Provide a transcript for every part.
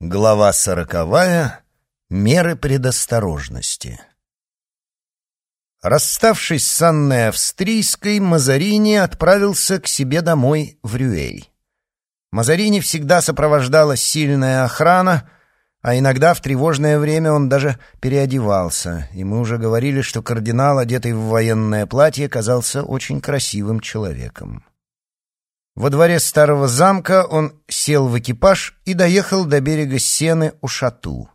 Глава сороковая. Меры предосторожности. Расставшись с Анной Австрийской, Мазарини отправился к себе домой в Рюэй. Мазарини всегда сопровождала сильная охрана, а иногда в тревожное время он даже переодевался, и мы уже говорили, что кардинал, одетый в военное платье, казался очень красивым человеком. Во дворе старого замка он сел в экипаж и доехал до берега Сены у Шату.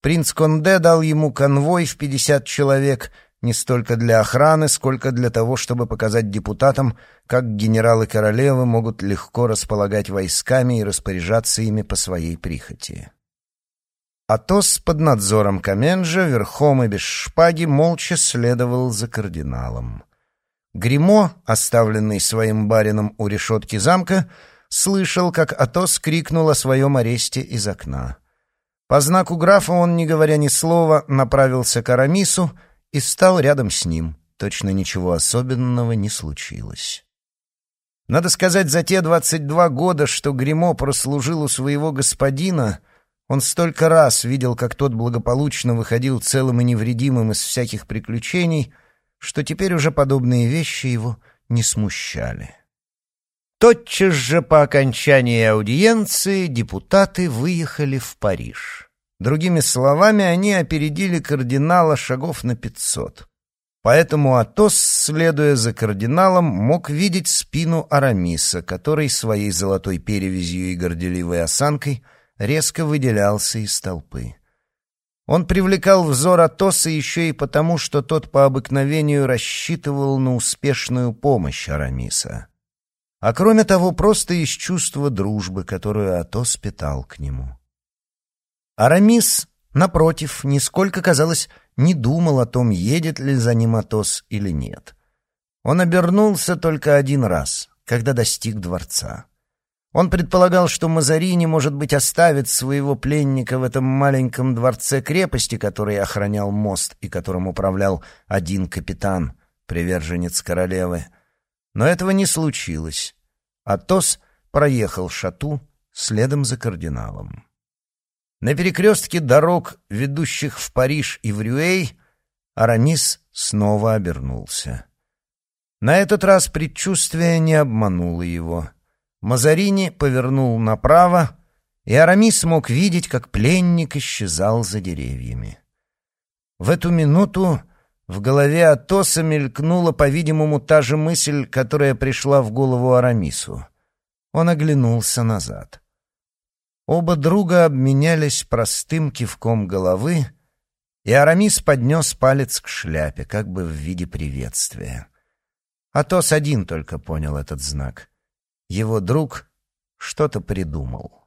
Принц Конде дал ему конвой в пятьдесят человек, не столько для охраны, сколько для того, чтобы показать депутатам, как генералы королевы могут легко располагать войсками и распоряжаться ими по своей прихоти. Атос под надзором Каменжа, верхом и без шпаги, молча следовал за кардиналом. Гримо, оставленный своим барином у решетки замка, слышал, как Атос крикнул о своем аресте из окна. По знаку графа он, не говоря ни слова, направился к Арамису и стал рядом с ним. Точно ничего особенного не случилось. Надо сказать, за те двадцать два года, что Гримо прослужил у своего господина, он столько раз видел, как тот благополучно выходил целым и невредимым из всяких приключений — что теперь уже подобные вещи его не смущали. Тотчас же по окончании аудиенции депутаты выехали в Париж. Другими словами, они опередили кардинала шагов на пятьсот. Поэтому Атос, следуя за кардиналом, мог видеть спину Арамиса, который своей золотой перевязью и горделивой осанкой резко выделялся из толпы. Он привлекал взор Атоса еще и потому, что тот по обыкновению рассчитывал на успешную помощь Арамиса. А кроме того, просто из чувства дружбы, которую Атос питал к нему. Арамис, напротив, нисколько, казалось, не думал о том, едет ли за ним Атос или нет. Он обернулся только один раз, когда достиг дворца. Он предполагал, что Мазарини, может быть, оставит своего пленника в этом маленьком дворце крепости, который охранял мост и которым управлял один капитан, приверженец королевы. Но этого не случилось. Атос проехал шату следом за кардиналом. На перекрестке дорог, ведущих в Париж и в Рюэй, Арамис снова обернулся. На этот раз предчувствие не обмануло его — Мазарини повернул направо, и Арамис мог видеть, как пленник исчезал за деревьями. В эту минуту в голове Атоса мелькнула, по-видимому, та же мысль, которая пришла в голову Арамису. Он оглянулся назад. Оба друга обменялись простым кивком головы, и Арамис поднес палец к шляпе, как бы в виде приветствия. Атос один только понял этот знак — его друг что-то придумал.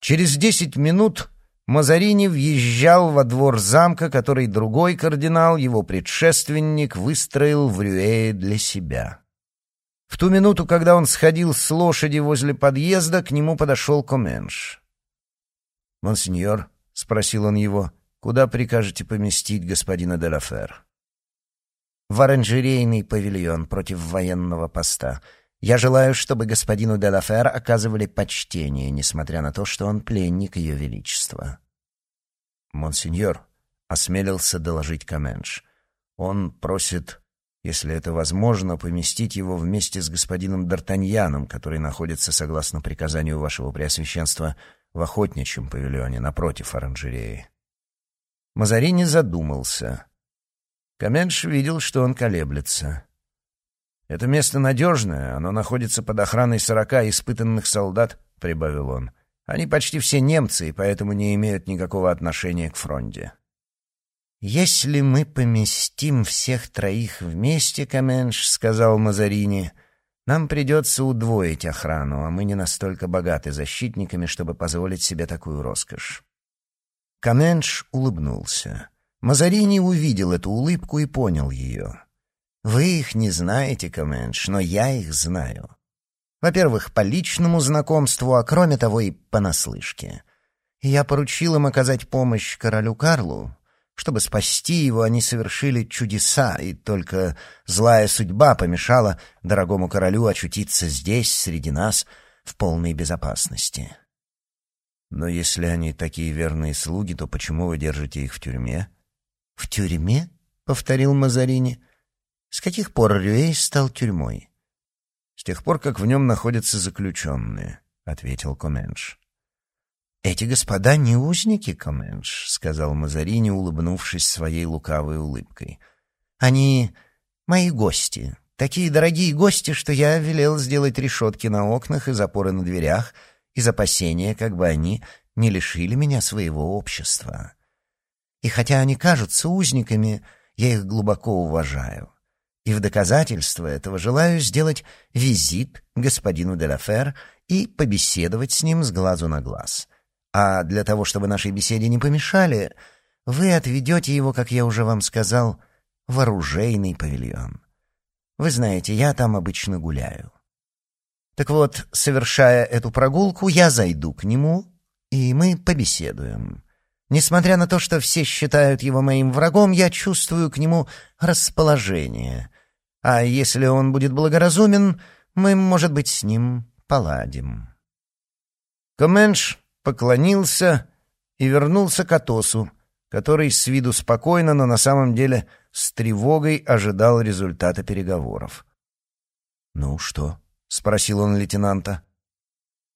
Через десять минут Мазарини въезжал во двор замка, который другой кардинал, его предшественник, выстроил в Рюэе для себя. В ту минуту, когда он сходил с лошади возле подъезда, к нему подошел Коменш. «Монсеньор», — спросил он его, — «куда прикажете поместить господина Деляфер?» «В оранжерейный павильон против военного поста. Я желаю, чтобы господину Делафер оказывали почтение, несмотря на то, что он пленник ее величества. Монсеньор осмелился доложить Каменш. Он просит, если это возможно, поместить его вместе с господином Д'Артаньяном, который находится, согласно приказанию вашего преосвященства, в охотничьем павильоне напротив оранжереи. Мазарини задумался. Каменш видел, что он колеблется. «Это место надежное, оно находится под охраной сорока испытанных солдат», — прибавил он. «Они почти все немцы и поэтому не имеют никакого отношения к фронте». «Если мы поместим всех троих вместе, Каменш, — сказал Мазарини, — нам придется удвоить охрану, а мы не настолько богаты защитниками, чтобы позволить себе такую роскошь». Каменш улыбнулся. Мазарини увидел эту улыбку и понял ее. Вы их не знаете, Каменш, но я их знаю. Во-первых, по личному знакомству, а кроме того и понаслышке. Я поручил им оказать помощь королю Карлу. Чтобы спасти его, они совершили чудеса, и только злая судьба помешала дорогому королю очутиться здесь, среди нас, в полной безопасности. Но если они такие верные слуги, то почему вы держите их в тюрьме? В тюрьме? повторил Мазарини. С каких пор Рюэй стал тюрьмой? С тех пор, как в нем находятся заключенные, ответил Коменш. «Эти господа не узники, Коменш», — сказал Мазарини, улыбнувшись своей лукавой улыбкой. «Они мои гости, такие дорогие гости, что я велел сделать решетки на окнах и запоры на дверях из опасения, как бы они не лишили меня своего общества. И хотя они кажутся узниками, я их глубоко уважаю. И в доказательство этого желаю сделать визит господину Деляфер и побеседовать с ним с глазу на глаз». А для того, чтобы нашей беседе не помешали, вы отведете его, как я уже вам сказал, в оружейный павильон. Вы знаете, я там обычно гуляю. Так вот, совершая эту прогулку, я зайду к нему, и мы побеседуем. Несмотря на то, что все считают его моим врагом, я чувствую к нему расположение. А если он будет благоразумен, мы, может быть, с ним поладим. Коменш поклонился и вернулся к Атосу, который с виду спокойно, но на самом деле с тревогой ожидал результата переговоров. «Ну что?» — спросил он лейтенанта.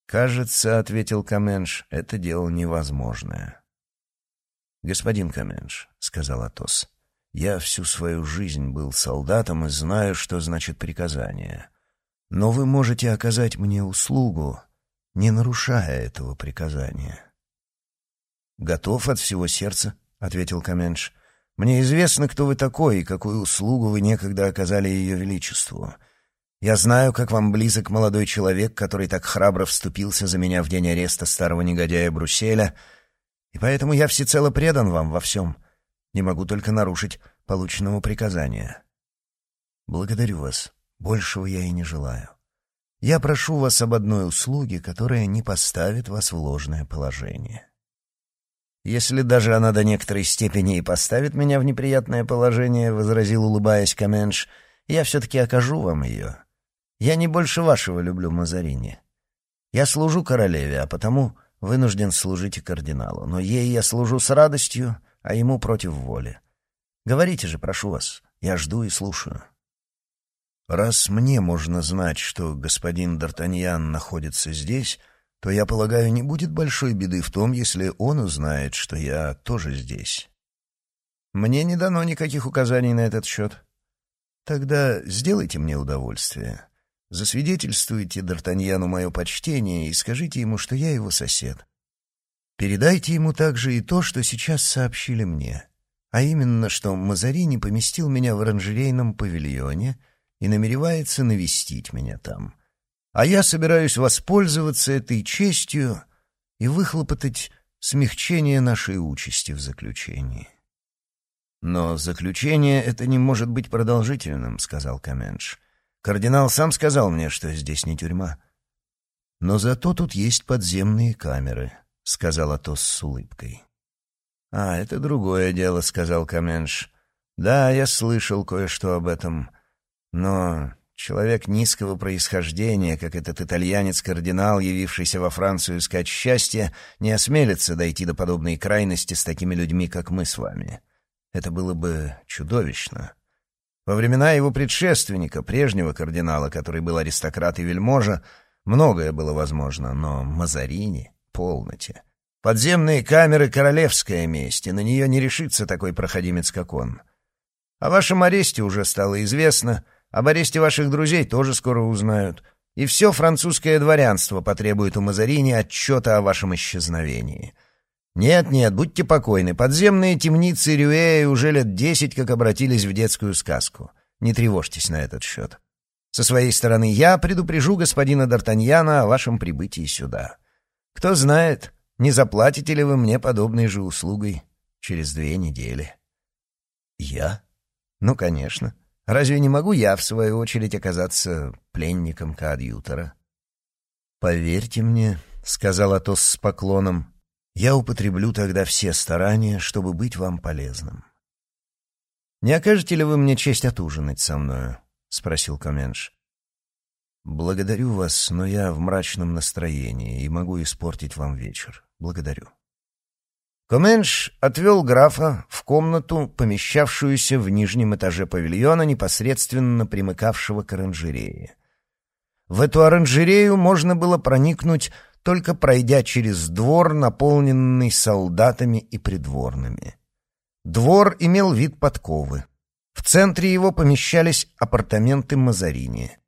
«Кажется, — ответил Каменш, — это дело невозможное». «Господин Каменш», — сказал Атос, — «я всю свою жизнь был солдатом и знаю, что значит приказание. Но вы можете оказать мне услугу, не нарушая этого приказания. «Готов от всего сердца», — ответил Каменш. «Мне известно, кто вы такой и какую услугу вы некогда оказали ее величеству. Я знаю, как вам близок молодой человек, который так храбро вступился за меня в день ареста старого негодяя Брусселя, и поэтому я всецело предан вам во всем. Не могу только нарушить полученного приказания. Благодарю вас. Большего я и не желаю. Я прошу вас об одной услуге, которая не поставит вас в ложное положение. Если даже она до некоторой степени и поставит меня в неприятное положение, — возразил, улыбаясь Каменш, — я все-таки окажу вам ее. Я не больше вашего люблю Мазарини. Я служу королеве, а потому вынужден служить и кардиналу. Но ей я служу с радостью, а ему против воли. Говорите же, прошу вас, я жду и слушаю. Раз мне можно знать, что господин Д'Артаньян находится здесь, то, я полагаю, не будет большой беды в том, если он узнает, что я тоже здесь. Мне не дано никаких указаний на этот счет. Тогда сделайте мне удовольствие. Засвидетельствуйте Д'Артаньяну мое почтение и скажите ему, что я его сосед. Передайте ему также и то, что сейчас сообщили мне, а именно, что Мазарини поместил меня в оранжерейном павильоне — и намеревается навестить меня там. А я собираюсь воспользоваться этой честью и выхлопотать смягчение нашей участи в заключении. «Но заключение это не может быть продолжительным», — сказал Каменш. «Кардинал сам сказал мне, что здесь не тюрьма». «Но зато тут есть подземные камеры», — сказал Атос с улыбкой. «А, это другое дело», — сказал Каменш. «Да, я слышал кое-что об этом. Но человек низкого происхождения, как этот итальянец-кардинал, явившийся во Францию искать счастье, не осмелится дойти до подобной крайности с такими людьми, как мы с вами. Это было бы чудовищно. Во времена его предшественника, прежнего кардинала, который был аристократ и вельможа, многое было возможно, но Мазарини — полноте. Подземные камеры — королевская месть, на нее не решится такой проходимец, как он. О вашем аресте уже стало известно — об аресте ваших друзей тоже скоро узнают. И все французское дворянство потребует у Мазарини отчета о вашем исчезновении. Нет-нет, будьте покойны, подземные темницы Рюэя уже лет десять как обратились в детскую сказку. Не тревожьтесь на этот счет. Со своей стороны я предупрежу господина Д'Артаньяна о вашем прибытии сюда. Кто знает, не заплатите ли вы мне подобной же услугой через две недели. Я? Ну, конечно. Разве не могу я, в свою очередь, оказаться пленником коадьютора? «Поверьте мне», — сказал Атос с поклоном, — «я употреблю тогда все старания, чтобы быть вам полезным». «Не окажете ли вы мне честь отужинать со мною?» — спросил Каменш. «Благодарю вас, но я в мрачном настроении и могу испортить вам вечер. Благодарю. Коменш отвел графа в комнату, помещавшуюся в нижнем этаже павильона, непосредственно примыкавшего к оранжерее. В эту оранжерею можно было проникнуть, только пройдя через двор, наполненный солдатами и придворными. Двор имел вид подковы. В центре его помещались апартаменты Мазарини.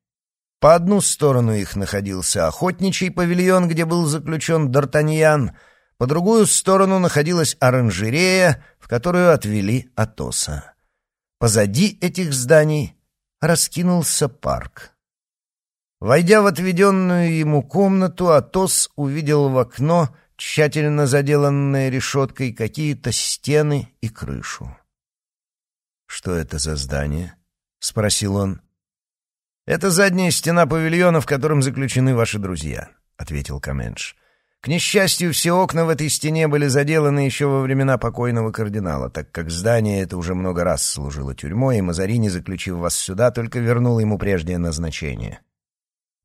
По одну сторону их находился охотничий павильон, где был заключен Д'Артаньян, по другую сторону находилась оранжерея, в которую отвели Атоса. Позади этих зданий раскинулся парк. Войдя в отведенную ему комнату, Атос увидел в окно, тщательно заделанное решеткой, какие-то стены и крышу. «Что это за здание?» — спросил он. «Это задняя стена павильона, в котором заключены ваши друзья», — ответил Каменш. «К несчастью, все окна в этой стене были заделаны еще во времена покойного кардинала, так как здание это уже много раз служило тюрьмой, и Мазарини, заключив вас сюда, только вернул ему прежнее назначение.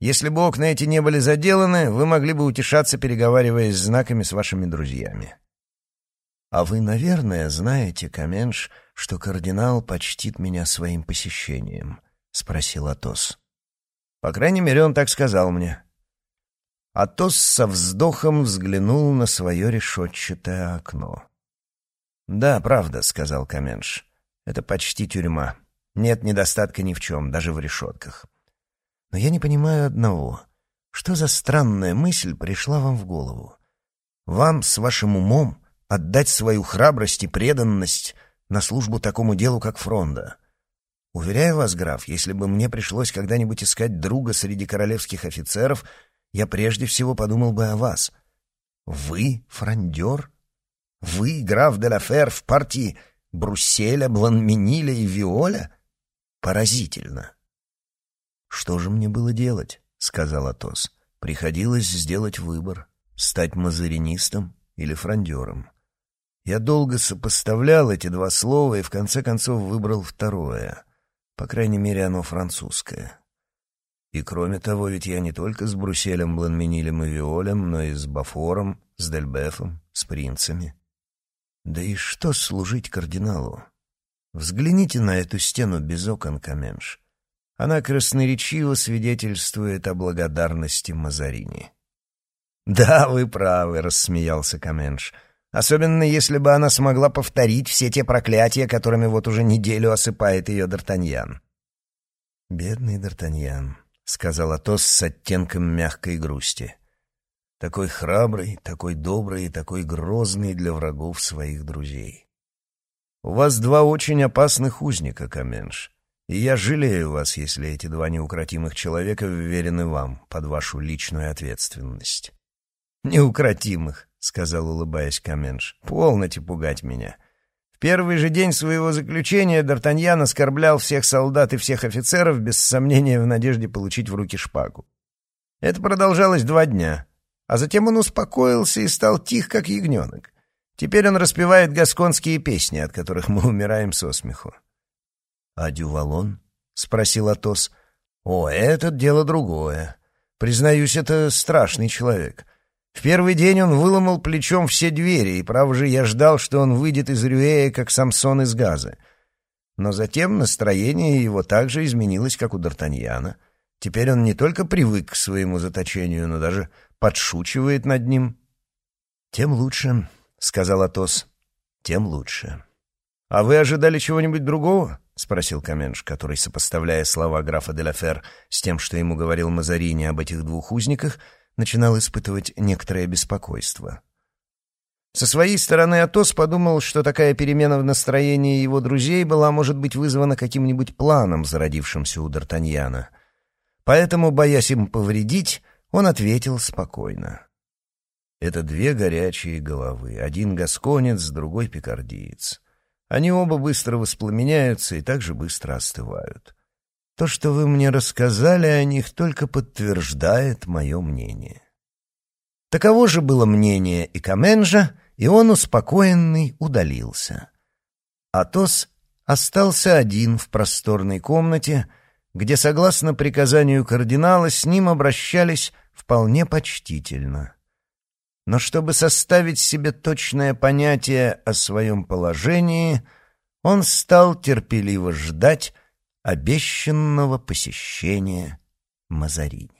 Если бы окна эти не были заделаны, вы могли бы утешаться, переговариваясь знаками с вашими друзьями». «А вы, наверное, знаете, Каменш, что кардинал почтит меня своим посещением?» — спросил Атос. «По крайней мере, он так сказал мне». Атос со вздохом взглянул на свое решетчатое окно. «Да, правда», — сказал Каменш. «Это почти тюрьма. Нет недостатка ни в чем, даже в решетках. Но я не понимаю одного. Что за странная мысль пришла вам в голову? Вам с вашим умом отдать свою храбрость и преданность на службу такому делу, как фронда. Уверяю вас, граф, если бы мне пришлось когда-нибудь искать друга среди королевских офицеров, я прежде всего подумал бы о вас. Вы фрондер? Вы, граф де Лафер, в партии Брусселя, Бланмениля и Виоля? Поразительно. «Что же мне было делать?» — сказал Атос. «Приходилось сделать выбор — стать мазаринистом или фрондером. Я долго сопоставлял эти два слова и в конце концов выбрал второе. По крайней мере, оно французское. И кроме того, ведь я не только с Брюсселем, Бланменилем и Виолем, но и с Бафором, с Дельбефом, с принцами. Да и что служить кардиналу? Взгляните на эту стену без окон, Каменш. Она красноречиво свидетельствует о благодарности Мазарини. «Да, вы правы», — рассмеялся Каменш. Особенно если бы она смогла повторить все те проклятия, которыми вот уже неделю осыпает ее Д'Артаньян. «Бедный Д'Артаньян», — сказал Атос с оттенком мягкой грусти. «Такой храбрый, такой добрый и такой грозный для врагов своих друзей. У вас два очень опасных узника, Каменш, и я жалею вас, если эти два неукротимых человека вверены вам под вашу личную ответственность». «Неукротимых», — сказал, улыбаясь Каменш. «Полноте пугать меня. В первый же день своего заключения Д'Артаньян оскорблял всех солдат и всех офицеров, без сомнения в надежде получить в руки шпагу. Это продолжалось два дня, а затем он успокоился и стал тих, как ягненок. Теперь он распевает гасконские песни, от которых мы умираем со смеху». «А Дювалон?» — спросил Атос. «О, это дело другое. Признаюсь, это страшный человек». В первый день он выломал плечом все двери, и, право же, я ждал, что он выйдет из Рюэя, как Самсон из Газа. Но затем настроение его также изменилось, как у Д'Артаньяна. Теперь он не только привык к своему заточению, но даже подшучивает над ним. «Тем лучше», — сказал Атос, — «тем лучше». «А вы ожидали чего-нибудь другого?» — спросил Каменш, который, сопоставляя слова графа де с тем, что ему говорил Мазарини об этих двух узниках, — начинал испытывать некоторое беспокойство. Со своей стороны Атос подумал, что такая перемена в настроении его друзей была, может быть, вызвана каким-нибудь планом, зародившимся у Д'Артаньяна. Поэтому, боясь им повредить, он ответил спокойно. «Это две горячие головы, один гасконец, другой пикардиец. Они оба быстро воспламеняются и также быстро остывают. То, что вы мне рассказали о них, только подтверждает мое мнение. Таково же было мнение и Каменжа, и он, успокоенный, удалился. Атос остался один в просторной комнате, где, согласно приказанию кардинала, с ним обращались вполне почтительно. но чтобы составить себе точное понятие о своем положении, он стал терпеливо ждать обещанного посещения Мазарини.